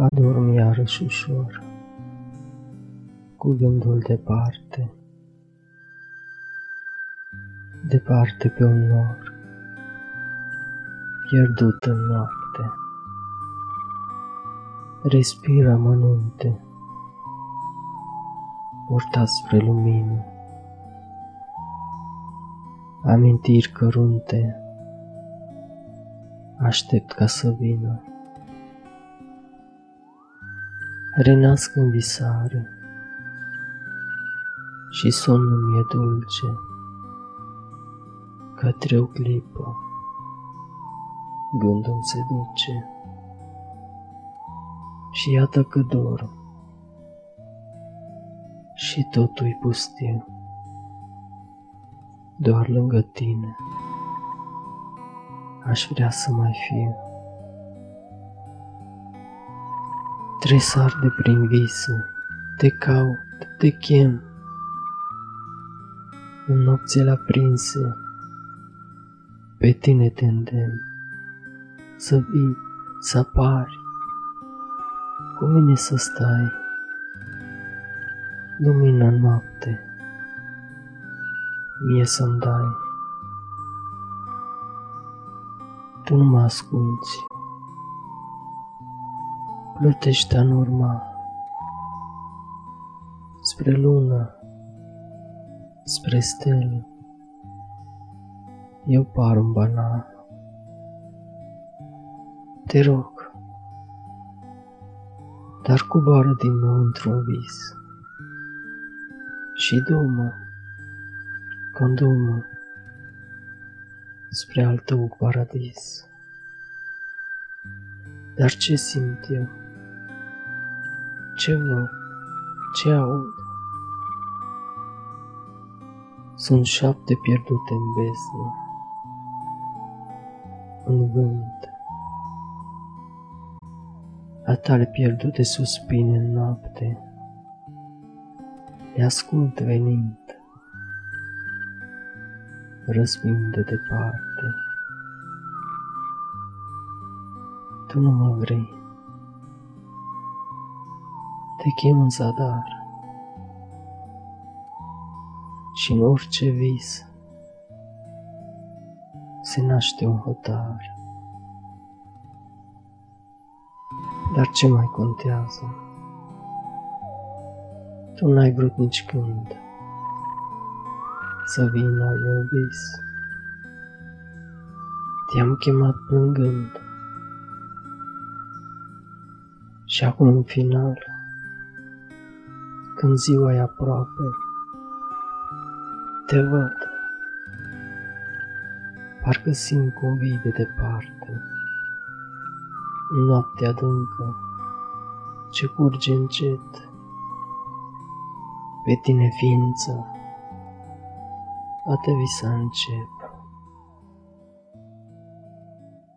Adorm iarăși ușor, cu gândul departe, departe pe un nor, pierdut în noapte. Respira mănunte, purtat spre lumină, amintiri cărunte, aștept ca să vină. Renasc în visare și somnul mi-e dulce către o clipă gândul se duce și iată că dorm și totul-i pustiu doar lângă tine aș vrea să mai fiu. Tresar de prin vise, te caut, te chem, în nopțile aprinse, pe tine te îndemn, să vii, să apari, cu mine să stai, lumina noapte, mie să-mi dai. Tu nu mă asculți, plătești în urma spre lună, spre stele. Eu par un banan. Te rog, dar coboară din nou într-un vis și du-mă, condu-mă spre al tău paradis. Dar ce simt eu? Ce văd? Ce aud? Sunt șapte pierdute în besnă, în vânt. A tale pierdute suspine în noapte, le ascult venind, răzbind de departe. Tu nu mă vrei, te chem în zadar și în orice vis se naște un hotar. Dar ce mai contează? Tu n-ai vrut nici când să vii în al meu vis. Te-am chemat plângând și acum în final, când ziua e aproape, te văd. Parcă simt cum vii de departe, în noapte adâncă, ce curge încet, pe tine ființă, a te visa încet.